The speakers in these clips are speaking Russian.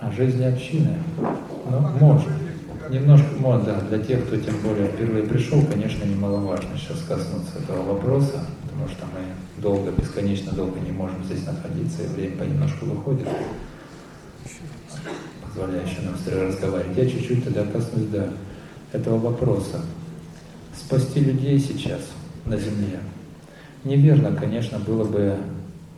А жизни общины? Ну, можно. Немножко, можно, да, для тех, кто тем более впервые пришел, конечно, немаловажно сейчас коснуться этого вопроса, потому что мы долго, бесконечно долго не можем здесь находиться, и время понемножку выходит, позволяющее нам разговаривать. Я чуть-чуть тогда коснусь, да, этого вопроса. Спасти людей сейчас на земле. Неверно, конечно, было бы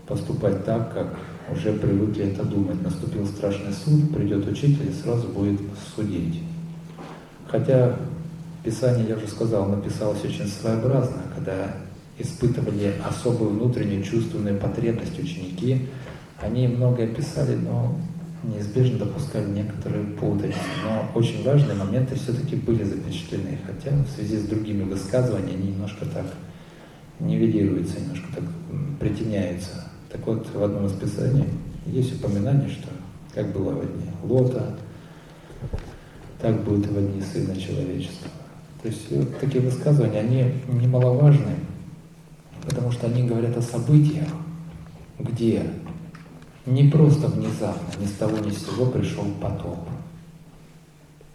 поступать так, как уже привыкли это думать. Наступил страшный суд, придет учитель и сразу будет судить. Хотя Писание, я уже сказал, написалось очень своеобразно, когда испытывали особую внутреннюю чувственную потребность ученики, они многое писали, но неизбежно допускали некоторые путаницы. Но очень важные моменты все-таки были запечатлены, хотя в связи с другими высказываниями они немножко так нивелируются, немножко так притеняются. Так вот, в одном из писаний есть упоминание, что как было в дни Лота, так будет в одни Сына Человечества. То есть вот такие высказывания, они немаловажны, потому что они говорят о событиях, где не просто внезапно, ни с того ни с сего пришел потоп.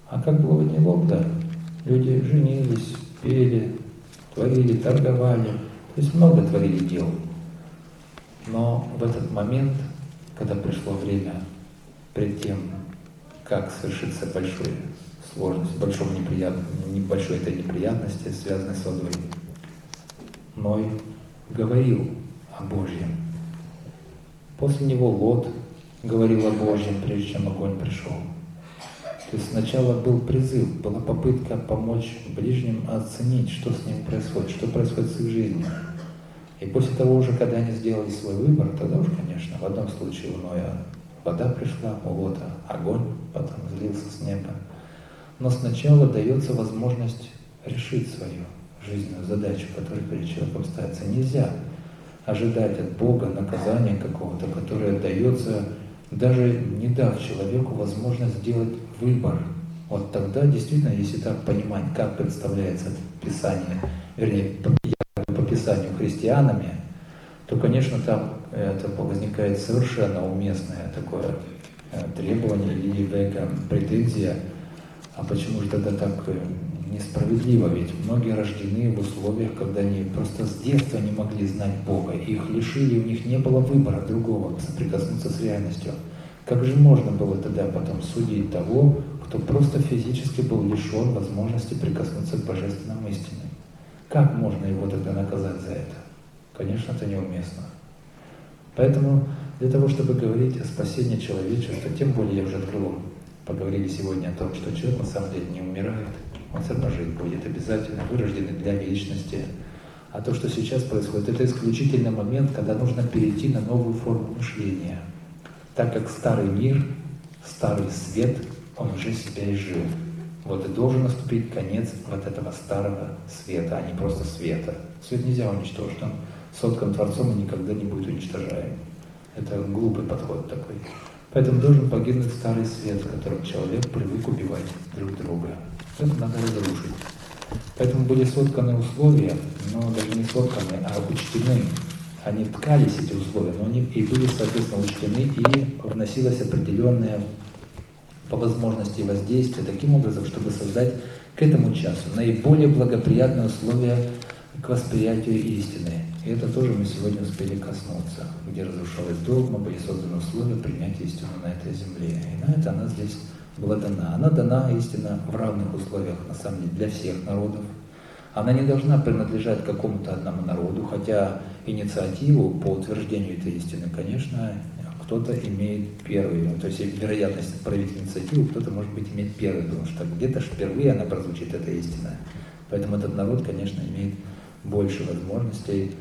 А как было в дни Лота, люди женились, пели, творили, торговали, то есть много творили дел. Но в этот момент, когда пришло время, пред тем, как совершится большой сложность, большой неприятности, небольшой этой неприятности, связанной с водой, Ной говорил о Божьем. После него Лот говорил о Божьем, прежде чем огонь пришел. То есть сначала был призыв, была попытка помочь ближним оценить, что с ним происходит, что происходит с их жизнью. И после того уже, когда они сделали свой выбор, тогда уж, конечно, в одном случае у Ноя вода пришла, у Лота огонь потом злился с неба. Но сначала дается возможность решить свою жизненную задачу, которая перед человеком ставится. Нельзя ожидать от Бога наказания какого-то, которое дается, даже не дав человеку возможность сделать выбор. Вот тогда действительно, если так понимать, как представляется Писание, вернее, Писанию христианами, то, конечно, там это возникает совершенно уместное такое э, требование или претензия, а почему же тогда так э, несправедливо? Ведь многие рождены в условиях, когда они просто с детства не могли знать Бога, их лишили, у них не было выбора другого, соприкоснуться с реальностью. Как же можно было тогда потом судить того, кто просто физически был лишен возможности прикоснуться к божественным истинам? Как можно его тогда наказать за это? Конечно, это неуместно. Поэтому для того, чтобы говорить о спасении человечества, тем более я уже открыл, поговорили сегодня о том, что человек на самом деле не умирает, он все равно жить будет обязательно, вырожденный для вечности. А то, что сейчас происходит, это исключительный момент, когда нужно перейти на новую форму мышления. Так как старый мир, старый свет, он уже себя изжил. Вот и должен наступить конец вот этого старого света, а не просто света. Свет нельзя уничтожить, он соткан Творцом и никогда не будет уничтожаем. Это глупый подход такой. Поэтому должен погибнуть старый свет, в котором человек привык убивать друг друга. Это надо разрушить. Поэтому были сотканы условия, но даже не сотканы, а учтены. Они ткались, эти условия, но они и были, соответственно, учтены, и вносилось определенное по возможности воздействия таким образом, чтобы создать к этому часу наиболее благоприятные условия к восприятию истины. И это тоже мы сегодня успели коснуться, где разрушалась догма, были созданы условия принятия истины на этой земле. И на это она здесь была дана. Она дана истина в равных условиях, на самом деле, для всех народов. Она не должна принадлежать какому-то одному народу, хотя инициативу по утверждению этой истины, конечно, кто-то имеет первый, то есть вероятность проявить инициативу, кто-то, может быть, имеет первый, потому что где-то впервые она прозвучит, эта истина. Поэтому этот народ, конечно, имеет больше возможностей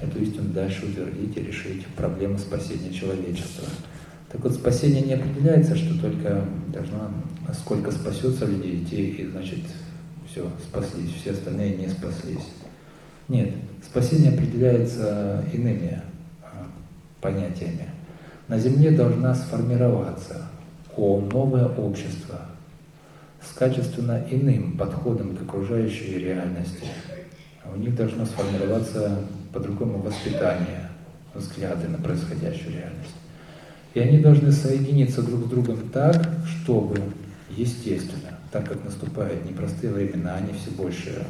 эту истину дальше утвердить и решить проблему спасения человечества. Так вот, спасение не определяется, что только должно, сколько спасется людей, те и, значит, все, спаслись, все остальные не спаслись. Нет, спасение определяется иными а, понятиями на Земле должна сформироваться новое общество с качественно иным подходом к окружающей реальности. У них должно сформироваться по-другому воспитание, взгляды на происходящую реальность. И они должны соединиться друг с другом так, чтобы, естественно, так как наступают непростые времена, они все больше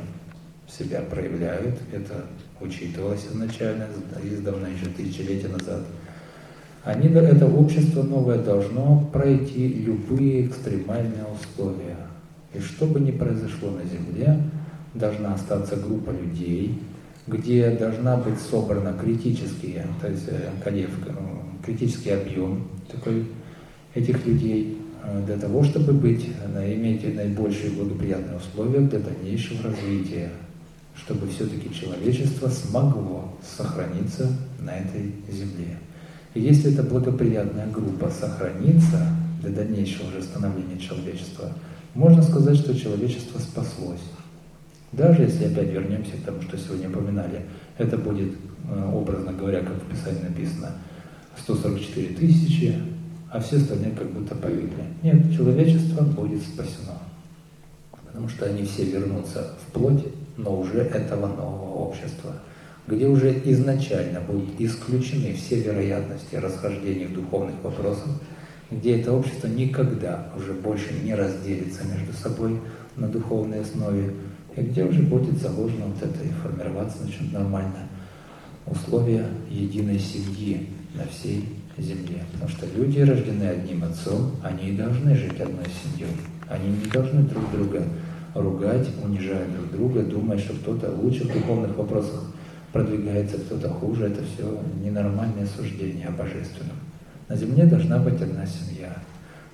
себя проявляют. Это учитывалось изначально, издавна еще тысячелетия назад. Они, это общество новое должно пройти любые экстремальные условия. И что бы ни произошло на Земле, должна остаться группа людей, где должна быть собрана критические, то есть э, ну, критический объем такой этих людей э, для того, чтобы быть, э, иметь наибольшие благоприятные условия для дальнейшего развития, чтобы все-таки человечество смогло сохраниться на этой земле. Если эта благоприятная группа сохранится для дальнейшего уже становления человечества, можно сказать, что человечество спаслось. Даже если опять вернемся к тому, что сегодня упоминали, это будет, э, образно говоря, как в Писании написано, 144 тысячи, а все остальные как будто погибли. Нет, человечество будет спасено. Потому что они все вернутся в плоть, но уже этого нового общества, где уже изначально будут исключены все вероятности расхождений в духовных вопросах, где это общество никогда уже больше не разделится между собой на духовной основе, и где уже будет заложено вот это и формироваться начнет нормально условия единой семьи на всей земле. Потому что люди рождены одним отцом, они и должны жить одной семьей. Они не должны друг друга ругать, унижать друг друга, думая, что кто-то лучше в духовных вопросах продвигается, кто-то хуже. Это все ненормальное суждение о божественном. На земле должна быть одна семья.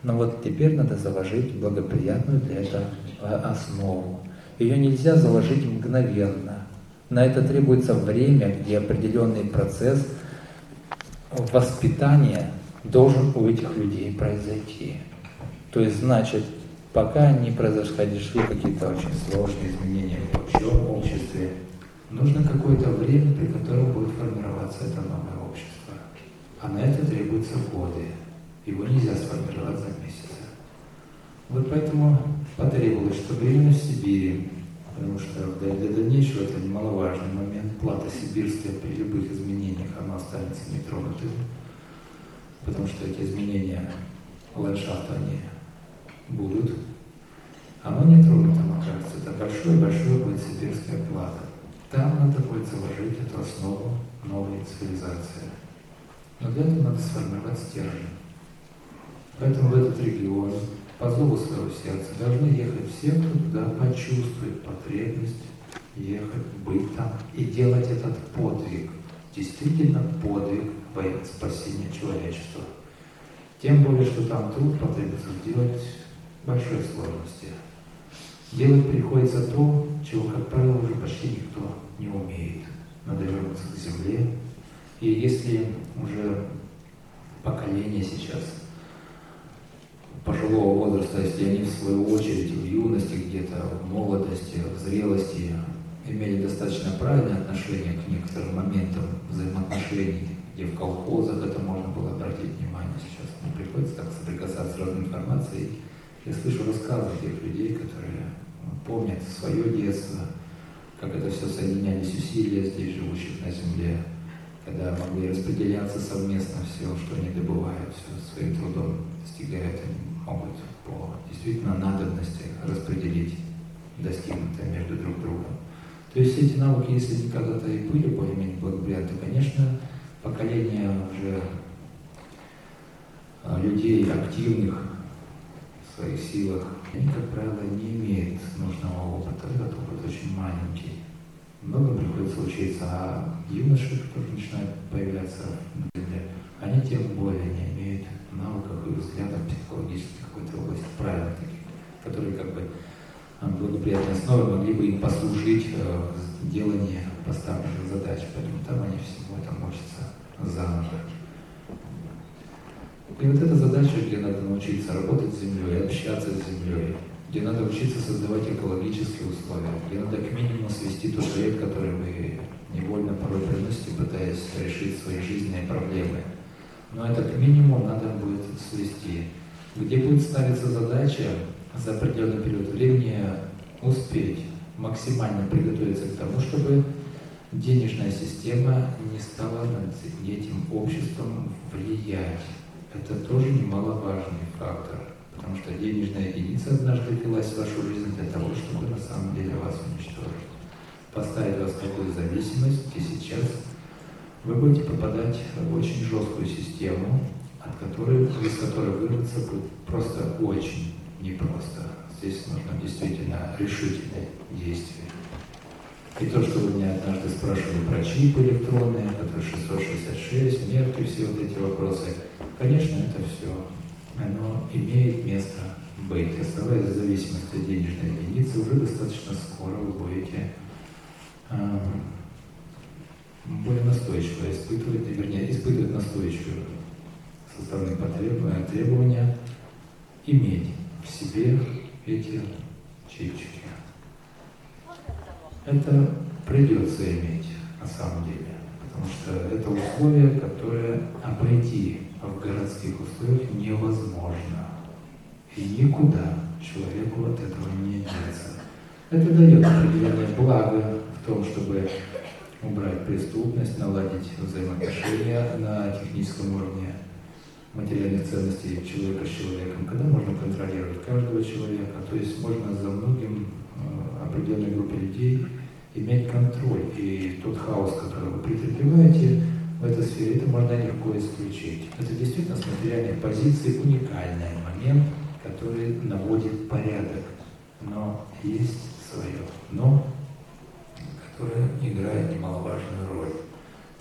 Но вот теперь надо заложить благоприятную для этого основу. Ее нельзя заложить мгновенно. На это требуется время, где определенный процесс воспитания должен у этих людей произойти. То есть, значит, пока не произошли какие-то очень сложные изменения в обществе, нужно какое-то время, при котором будет формироваться это новое общество. А на это требуются годы. Его нельзя сформировать за месяц. Вот поэтому потребовалось, чтобы именно в Сибири, потому что для, дальнейшего это немаловажный момент, плата сибирская при любых изменениях, она останется нетронутой, потому что эти изменения ландшафта, они будут. Оно не тронуто, мне кажется, это большое-большое будет сибирская плата. Там надо будет заложить эту основу новой цивилизации. Но для этого надо сформировать стержень. Поэтому в этот регион по зову своего сердца должны ехать все, кто туда почувствует потребность ехать, быть там и делать этот подвиг, действительно подвиг во имя спасения человечества. Тем более, что там труд потребуется сделать большой сложности. Делать приходится то, чего, как правило, уже почти никто не умеет. Надо вернуться к земле. И если уже поколение сейчас пожилого возраста, если они в свою очередь в юности где-то, в молодости, в зрелости имели достаточно правильное отношение к некоторым моментам взаимоотношений, где в колхозах это можно было обратить внимание сейчас. Мне приходится так соприкасаться с разной информацией. Я слышу рассказы тех людей, которые помнят свое детство, как это все соединялись усилия здесь живущих на земле, когда могли распределяться совместно все, что они добывают, все своим трудом достигают, они могут по действительно надобности распределить достигнутое между друг другом. То есть эти навыки, если они когда-то и были более-менее благоприятны, конечно, поколение уже а, людей активных своих силах, они, как правило, не имеют нужного опыта. Этот опыт очень маленький. Много приходится учиться, а юноши, которые начинают появляться на земле, они тем более не имеют навыков и взглядов психологических какой-то области, таких, которые как бы благоприятной основы могли бы им послужить э, в делании поставленных задач. Поэтому там они всему этому учатся заново. И вот эта задача, где надо научиться работать с землей, общаться с землей, где надо учиться создавать экологические условия, где надо к минимуму свести тот вред, который вы невольно порой приносите, пытаясь решить свои жизненные проблемы. Но это к минимуму надо будет свести. Где будет ставиться задача за определенный период времени успеть максимально приготовиться к тому, чтобы денежная система не стала над этим обществом влиять. Это тоже немаловажный фактор, потому что денежная единица однажды ввелась в вашу жизнь для того, чтобы на самом деле вас уничтожить. Поставить вас в такую зависимость, и сейчас вы будете попадать в очень жесткую систему, от которой, из которой вырваться будет просто очень непросто. Здесь нужно действительно решительные действия. И то, что вы меня однажды спрашивали про чипы электронные, которые 666, мерки, все вот эти вопросы, конечно, это все, оно имеет место быть. Оставаясь в зависимости от денежной единицы, уже достаточно скоро вы будете э, более настойчиво испытывать, вернее, испытывать настойчивую со стороны требования иметь в себе эти чипчики. Это придется иметь на самом деле, потому что это условие, которое обойти в городских условиях невозможно. И никуда человеку от этого не деться. Это дает определенное благо в том, чтобы убрать преступность, наладить взаимоотношения на техническом уровне материальных ценностей человека с человеком, когда можно контролировать каждого человека, то есть можно за многим э, определенной группе людей иметь контроль. И тот хаос, который вы претерпеваете в этой сфере, это можно легко исключить. Это действительно с материальной позиции уникальный момент, который наводит порядок. Но есть свое но, которое играет немаловажную роль.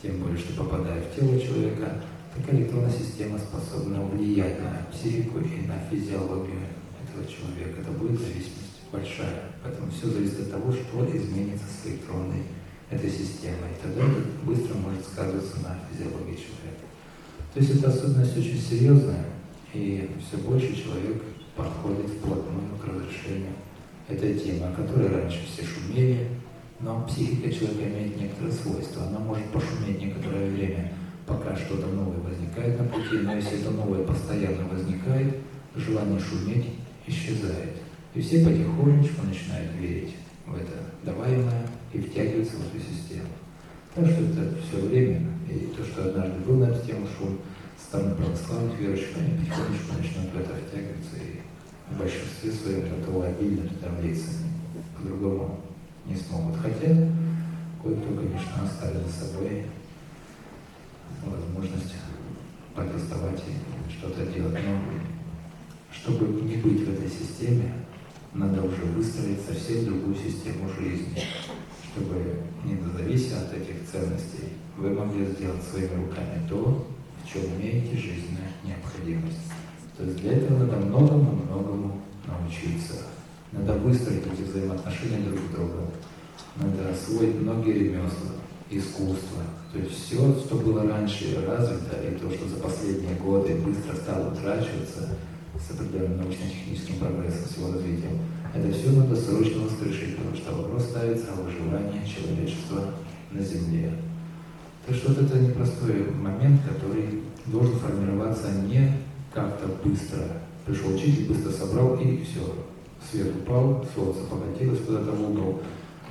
Тем более, что попадая в тело человека, такая электронная система способна влиять на психику и на физиологию этого человека. Это будет зависимость большая. Поэтому все зависит от того, что изменится с электронной этой системой. И тогда это быстро может сказываться на физиологии человека. То есть эта особенность очень серьезная, и все больше человек подходит вплотную к разрешению этой темы, о которой раньше все шумели, но психика человека имеет некоторые свойства. Она может пошуметь некоторое время, пока что-то новое возникает на пути, но если это новое постоянно возникает, желание шуметь исчезает. И все потихонечку начинают верить в это даваемое и втягиваться в эту систему. Так что это все временно. И то, что однажды был на эту тему шум, станут православных верующих, они потихонечку начнут в это втягиваться и в большинстве своем этого обильно туда влиться. По-другому не смогут. Хотя кое-кто, конечно, оставил за собой возможность протестовать и что-то делать. Но чтобы не быть в этой системе, надо уже выстроить совсем другую систему жизни, чтобы, не завися от этих ценностей, вы могли сделать своими руками то, в чем имеете жизненную необходимость. То есть для этого надо многому-многому научиться. Надо выстроить эти взаимоотношения друг с другом. Надо освоить многие ремесла, искусство. То есть все, что было раньше развито, и то, что за последние годы быстро стало утрачиваться, с определенным научно-техническим прогрессом, с его развитием, это все надо срочно воскрешить, потому что вопрос ставится о выживании человечества на Земле. Так что вот это непростой момент, который должен формироваться не как-то быстро. Пришел учитель, быстро собрал и все. Свет упал, солнце покатилось куда-то в угол.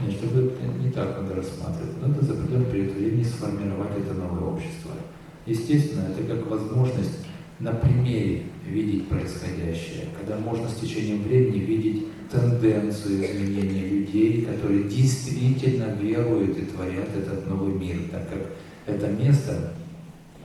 Нет, чтобы не так надо рассматривать. Надо за определенный период времени сформировать это новое общество. Естественно, это как возможность на примере видеть происходящее, когда можно с течением времени видеть тенденцию изменения людей, которые действительно веруют и творят этот новый мир, так как это место,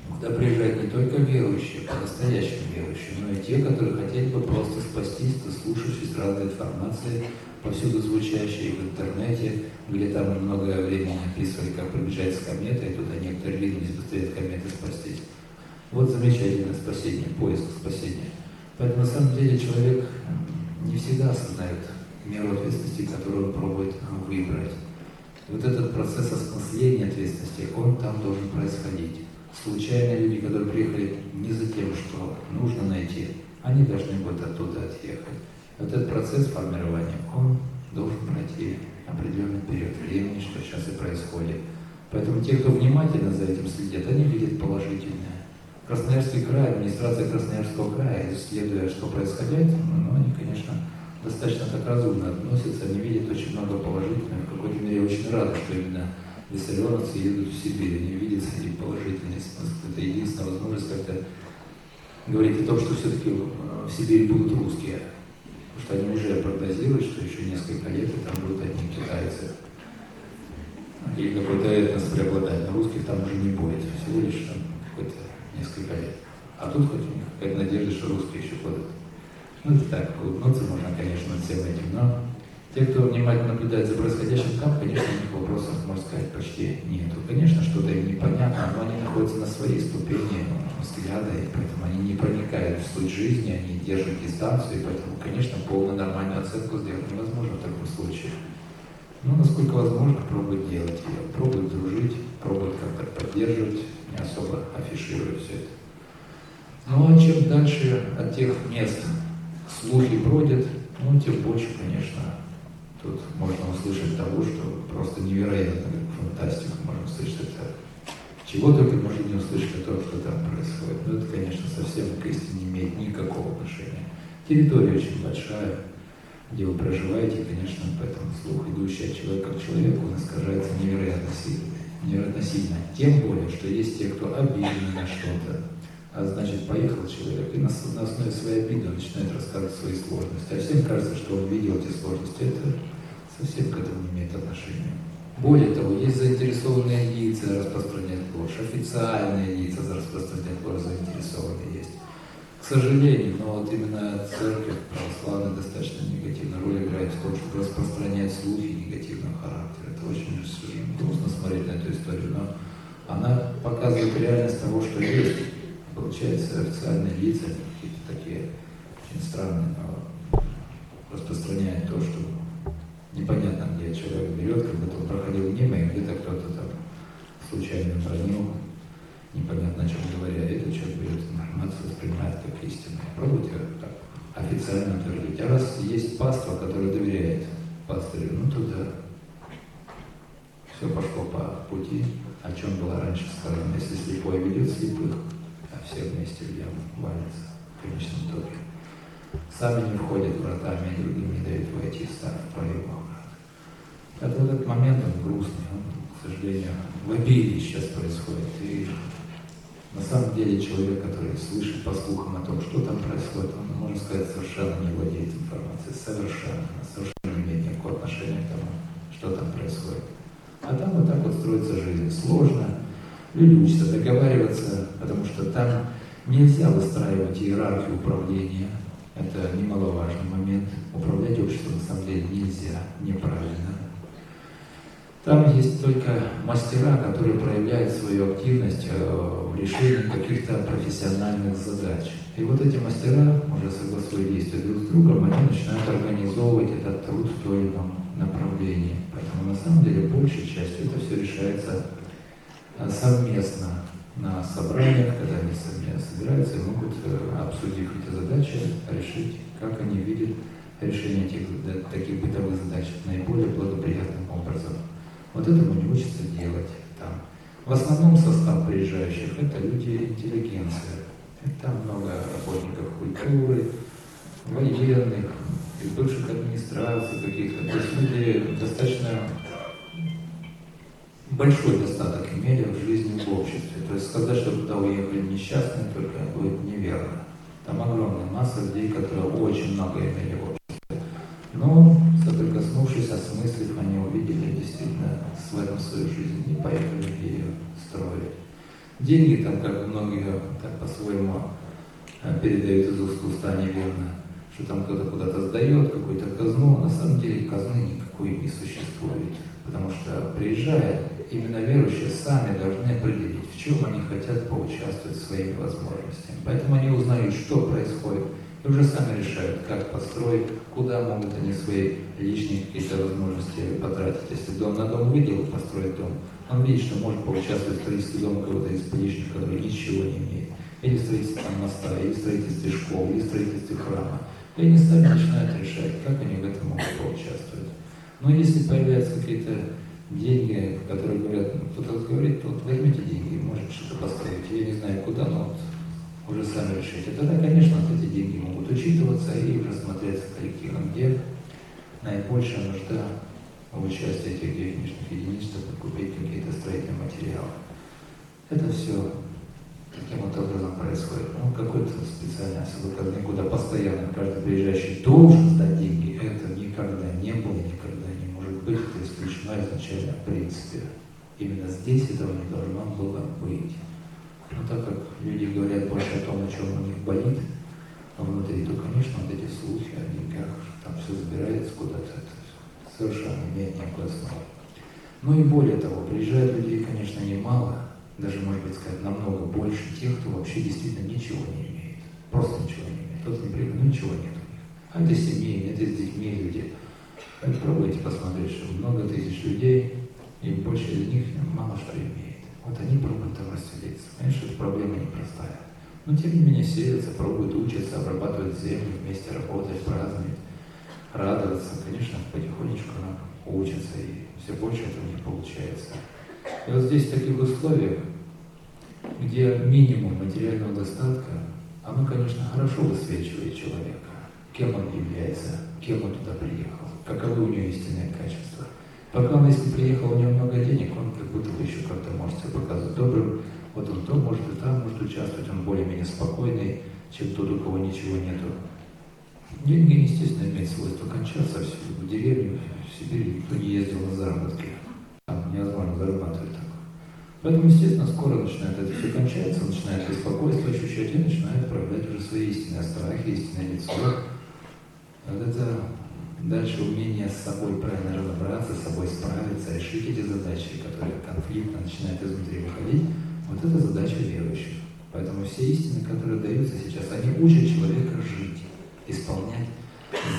куда приезжают не только верующие, по-настоящему верующие, но и те, которые хотели бы просто спастись, дослушавшись разной информации, повсюду звучащей в интернете, где там много времени описывали, как приближается комета, и туда некоторые ринулись быстрее от кометы спастись. Вот замечательное спасение, поиск спасения. Поэтому на самом деле человек не всегда осознает меру ответственности, которую он пробует выбрать. Вот этот процесс осмысления ответственности, он там должен происходить. Случайные люди, которые приехали не за тем, что нужно найти, они должны будут оттуда отъехать. Вот этот процесс формирования, он должен пройти определенный период времени, что сейчас и происходит. Поэтому те, кто внимательно за этим следят, они видят положительное. Красноярский край, администрация Красноярского края, исследуя, что происходит, ну, они, конечно, достаточно так разумно относятся, они видят очень много положительного, в какой-то мере очень рады, что именно виссарионовцы едут в Сибирь, они видят среди положительный смысл. Это единственная возможность как-то говорить о том, что все-таки в Сибири будут русские. Потому что они уже прогнозируют, что еще несколько лет и там будут одни китайцы. Или какой-то этнос преобладает. Но русских там уже не будет. Всего лишь там какой-то несколько лет. А тут хоть какая-то надежда, что русские еще будут. Ну, это так, улыбнуться можно, конечно, над всем этим, но те, кто внимательно наблюдает за происходящим там, конечно, них вопросов, можно сказать, почти нету. Конечно, что-то им непонятно, но они находятся на своей ступени взгляда, и поэтому они не проникают в суть жизни, они держат дистанцию, и поэтому, конечно, полную нормальную оценку сделать невозможно в таком случае. Но насколько возможно, пробуют делать ее, пробуют дружить, пробуют как-то поддерживать, не особо афишируя все это. Ну а чем дальше от тех мест слухи бродят, ну тем больше, конечно, Тут можно услышать того, что просто невероятно, фантастику можно услышать это. Чего только можно не услышать о том, что там происходит. Но это, конечно, совсем к истине не имеет никакого отношения. Территория очень большая, где вы проживаете, конечно, поэтому слух, идущий от человека к человеку, он искажается невероятно сильно. Невероятно. Тем более, что есть те, кто обижен на что-то, а значит, поехал человек и на, на основе своей обиды начинает рассказывать свои сложности. А всем кажется, что он видел эти сложности. Это совсем к этому не имеет отношения. Более того, есть заинтересованные лица распространять ложь, официальные лица распространять ложь заинтересованные есть. К сожалению, но вот именно церковь православная достаточно негативную роль играет в том, чтобы распространять слухи негативного характера. Очень грустно смотреть на эту историю, но она показывает реальность того, что есть. Получается, официальные лица, какие-то такие очень странные, но распространяют то, что непонятно, где человек берет, как будто он проходил мимо, и где-то кто-то там случайно бронил, непонятно о чем говоря, и этот человек берет информацию, воспринимает как истину. Пробуйте так официально утвердить. А раз есть паства, который доверяет пастырю, ну туда все пошло по пути, о чем было раньше сказано. Если слепой ведет слепых, а все вместе в яму валятся в конечном итоге. Сами не входят вратами, и другим не дают войти, в проемах. Это вот этот момент, он грустный, он, к сожалению, в обилии сейчас происходит. И на самом деле человек, который слышит по слухам о том, что там происходит, он, можно сказать, совершенно не владеет информацией, совершенно, совершенно не имеет никакого отношения к тому, что там происходит. А там вот так вот строится жизнь. Сложно, люди учатся договариваться, потому что там нельзя выстраивать иерархию управления. Это немаловажный момент. Управлять обществом на самом деле нельзя, неправильно. Там есть только мастера, которые проявляют свою активность э, в решении каких-то профессиональных задач. И вот эти мастера, уже согласуя действия друг с другом, они начинают организовывать этот труд в том или ином направлении. Поэтому на самом деле большей частью это все решается э, совместно на собраниях, когда они совместно собираются и могут, э, обсудив эти задачи, решить, как они видят решение этих таких бытовых задач наиболее благоприятным образом. Вот этому не учатся делать там. В основном состав приезжающих это люди интеллигенция. Там много работников культуры, военных, из бывших администраций каких-то. То есть люди достаточно большой достаток имели в жизни в обществе. То есть сказать, что туда уехали несчастные, только будет неверно. Там огромная масса людей, которые очень много имели в обществе. Но, соприкоснувшись, осмыслив, они увидели действительно в этом свою жизнь и поехали ее строить. Деньги там, как многие так по-своему э, передают из уст в уста неверно, что там кто-то куда-то сдает какую-то казну, а на самом деле казны никакой не существует. Потому что приезжая, именно верующие сами должны определить, в чем они хотят поучаствовать своими возможностями. Поэтому они узнают, что происходит, и уже сами решают, как построить, куда могут они свои личные какие-то возможности потратить. Если дом на дом выделил, построить дом, он видит, что может поучаствовать в строительстве дома кого-то из личных, который ничего не имеет. Или в строительстве моста, или в строительстве или в строительстве храма. И они сами начинают решать, как они в этом могут поучаствовать. Но если появляются какие-то деньги, которые говорят, ну, кто-то говорит, вот возьмите деньги, может что-то построить, я не знаю куда, но вот уже сами решите. Тогда, конечно, вот эти деньги могут учитываться и уже смотреться коллективно, где наибольшая нужда в участии этих денежных единиц, чтобы купить какие-то строительные материалы. Это все таким вот образом происходит. Ну, какой-то специальный выходные, куда постоянно каждый приезжающий должен сдать деньги, это никогда не было, никогда не может быть, это исключено изначально в принципе. Именно здесь этого не должно было быть. Но так как люди говорят больше о том, о чем у них болит внутри, то, конечно, вот эти слухи, они как там все забирается куда-то, это совершенно имеет некую основу. Ну и более того, приезжает людей, конечно, немало, даже, может быть, сказать, намного больше тех, кто вообще действительно ничего не имеет. Просто ничего не имеет. Тот не ну ничего нет. А это семьи, это с детьми люди. Попробуйте посмотреть, что много тысяч людей, и больше из них мало что имеет. Вот они пробуют расселиться. Конечно, эта проблема непростая. Но тем не менее сеются, пробуют учиться, обрабатывать землю, вместе работать, праздновать, радоваться. Конечно, потихонечку учатся, и все больше это у них получается. И вот здесь в таких условиях, где минимум материального достатка, оно, конечно, хорошо высвечивает человека, кем он является, кем он туда приехал, каковы у него истинные качества. Пока он, если приехал, у него много денег, он как будто бы еще как-то может себя показывать добрым, вот он то может и там может участвовать, он более-менее спокойный, чем тот, у кого ничего нету. Деньги, естественно, имеют свойство кончаться в деревне, в Сибири никто не ездил на заработки. Там невозможно зарабатывать. Поэтому, естественно, скоро начинает это все кончается, начинает беспокойство ощущать и начинает проявлять уже свои истинные страхи, истинное лицо. Вот это дальше умение с собой правильно разобраться, с собой справиться, решить эти задачи, которые конфликтно начинают изнутри выходить, вот это задача верующих. Поэтому все истины, которые даются сейчас, они учат человека жить, исполнять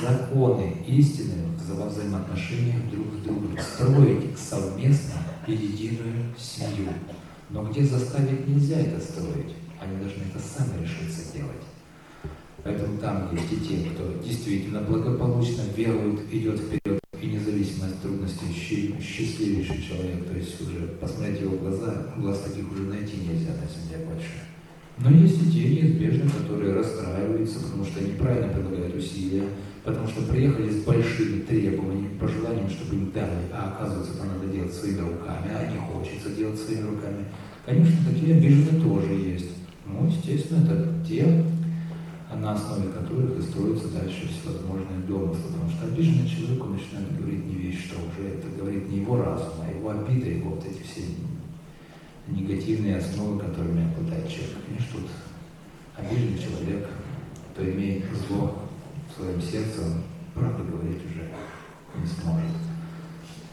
законы истины во взаимоотношениях друг с другом, строить совместно и единую семью. Но где заставить нельзя это строить, они должны это сами решиться делать. Поэтому там есть и те, кто действительно благополучно верует, идет вперед, и независимо от трудностей, счастливейший человек, то есть уже посмотреть его глаза, глаз таких уже найти нельзя на земле больше. Но есть и те неизбежно, которые расстраиваются, потому что неправильно предлагают усилия, потому что приехали с большими требованиями, пожеланиями, чтобы им дали, а оказывается, это надо делать своими руками, а не хочется делать своими руками. Конечно, такие обиженные тоже есть. Ну, естественно, это те, на основе которых и строятся дальше всевозможные домыслы. Потому что обиженный человек, начинает говорить не вещь, что уже это говорит не его разум, а его обида, его вот эти все негативные основы, которыми обладает человек. Конечно, тут обиженный человек, кто имеет зло в своем сердце, он правду говорить уже не сможет.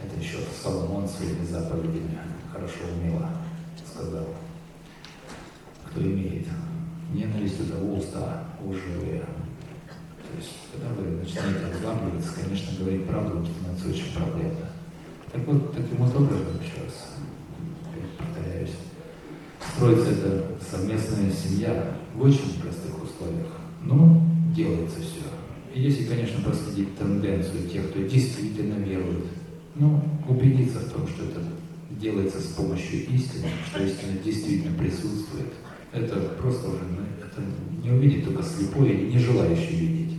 Это еще Соломон своими заповедями хорошо умело сказал. Кто имеет ненависть того уста лживые. То есть, когда вы начинаете разламываться, конечно, говорить правду становится очень проблемно. Так вот, таким вот образом, еще раз повторяюсь, строится эта совместная семья в очень простых условиях. Но делается все. И если, конечно, проследить тенденцию тех, кто действительно верует, ну, убедиться в том, что это делается с помощью истины, что истина действительно присутствует, это просто уже ну, это не увидит только слепой или не желающий видеть.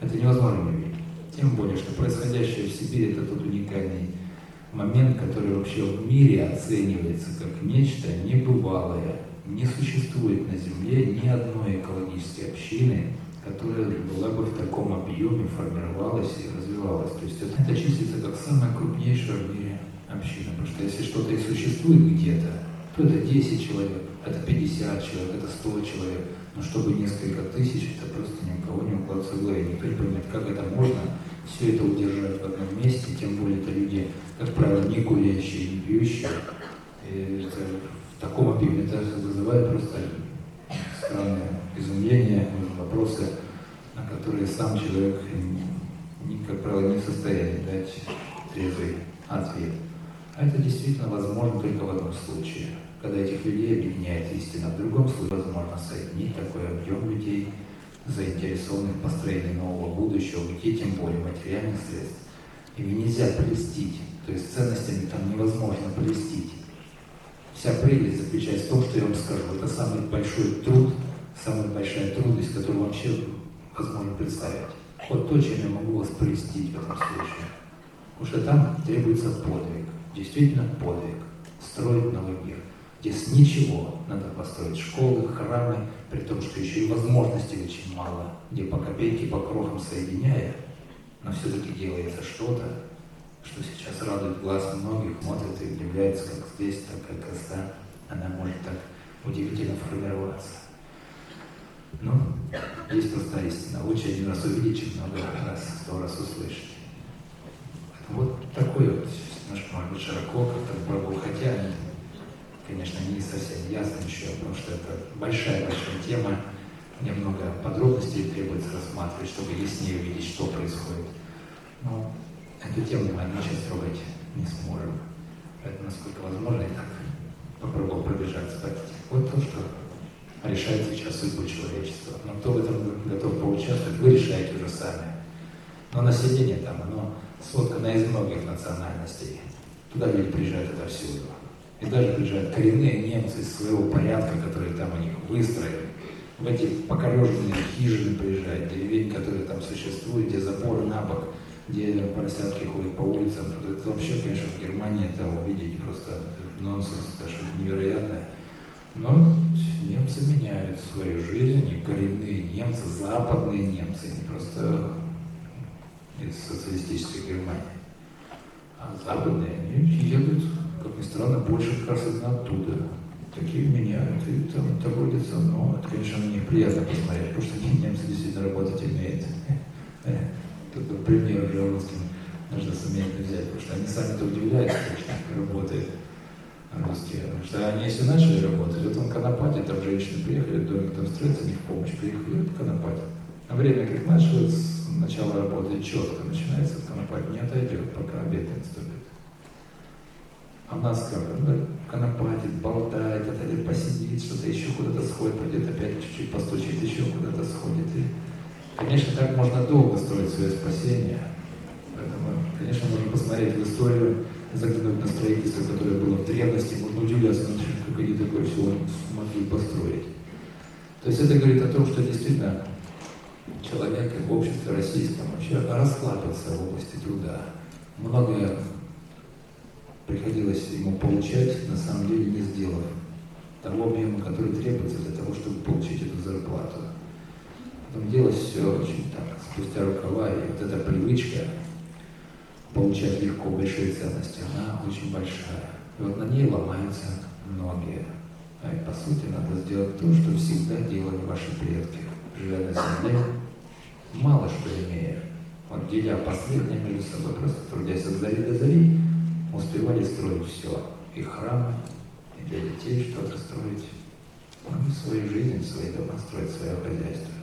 Это невозможно не увидеть. Тем более, что происходящее в Сибири это тот уникальный момент, который вообще в мире оценивается как нечто небывалое. Не существует на Земле ни одной экологической общины, которая была бы в таком объеме, формировалась и развивалась. То есть это, это числится как самая крупнейшая в мире община. Потому что если что-то и существует где-то, то это 10 человек, это 50 человек, это 100 человек. Но чтобы несколько тысяч, это просто ни у кого не укладывается в голове. Никто не понимает, как это можно все это удержать в одном месте, тем более это люди, как правило, не курящие, не пьющие. И это, в таком объеме это вызывает просто странное изумление, вопросы, на которые сам человек, как правило, не в состоянии дать трезвый ответ. А это действительно возможно только в одном случае, когда этих людей объединяет истина. В другом случае возможно соединить такой объем людей, заинтересованных в построении нового будущего, где тем более материальных средств. Ими нельзя прелестить, то есть ценностями там невозможно прелестить. Вся прелесть заключается в том, что я вам скажу. Это самый большой труд, самая большая трудность, которую вообще возможно представить. Вот то, чем я могу вас прелестить в этом случае. Потому что там требуется подвиг, действительно подвиг, строить новый мир. Здесь ничего. Надо построить школы, храмы, при том, что еще и возможностей очень мало, где по копейке, по крохам соединяя, но все-таки делается что-то, что сейчас радует глаз многих, смотрят и удивляются, как здесь такая красота, она может так удивительно формироваться. Ну, есть простая истина. Лучше один раз увидеть, чем много раз, сто раз услышать. Вот такой вот, немножко, может быть, широко как-то пробовал, хотя, конечно, не совсем ясно еще, потому что это большая-большая тема, мне много подробностей требуется рассматривать, чтобы яснее увидеть, что происходит. Но эту тему мы сейчас трогать не сможем. Поэтому, насколько возможно, и так попробовал пробежаться по Вот то, что решает сейчас судьбу человечества. Но кто в этом готов поучаствовать, вы решаете уже сами. Но население там, оно соткано из многих национальностей. Туда люди приезжают отовсюду. И даже приезжают коренные немцы из своего порядка, которые там у них выстроены. В эти покореженные хижины приезжают, деревень, которые там существуют, где заборы на бок, где поросятки ходят по улицам. Это вообще, конечно, в Германии это увидеть просто нонсенс, это что-то невероятное. Но немцы меняют свою жизнь, и коренные немцы, западные немцы, не просто из социалистической Германии. А западные, они едут, как ни странно, больше раз оттуда. Такие меняют, и там трудятся, но это, конечно, мне приятно посмотреть, потому что немцы действительно работать умеют. Тут, например, уже русским нужно суметь взять, потому что они сами-то удивляются, как работает русские. Потому что они если начали работать, вот он Конопате, там женщины приехали, домик там строится, не в помощь, приехали, вот Конопате. А время как начало, начало работы четко начинается, Конопате не отойдет, пока обед не наступит. А у нас как? Ну, конопатит, болтает, отойдет, посидит, что-то еще куда-то сходит, пойдет опять чуть-чуть постучит, еще куда-то сходит. И, конечно, так можно долго строить свое спасение. Поэтому, конечно, можно посмотреть в историю заглянуть на строительство, которое было в древности, можно удивляться, как они такое все смогли построить. То есть это говорит о том, что действительно человек в обществе российском вообще расслабился в области труда. Многое приходилось ему получать, на самом деле не сделав того объема, который требуется для того, чтобы получить эту зарплату. Потом делать все очень так, спустя рукава, и вот эта привычка получать легко большие ценности, она очень большая. И вот на ней ломаются многие. А и по сути надо сделать то, что всегда делали ваши предки, живя на земле, мало что имея. Вот деля последнее между собой, просто трудясь от зари до зари, успевали строить все. И храмы, и для детей что-то строить. Ну, и свою жизнь, свои дома строить, свое хозяйство.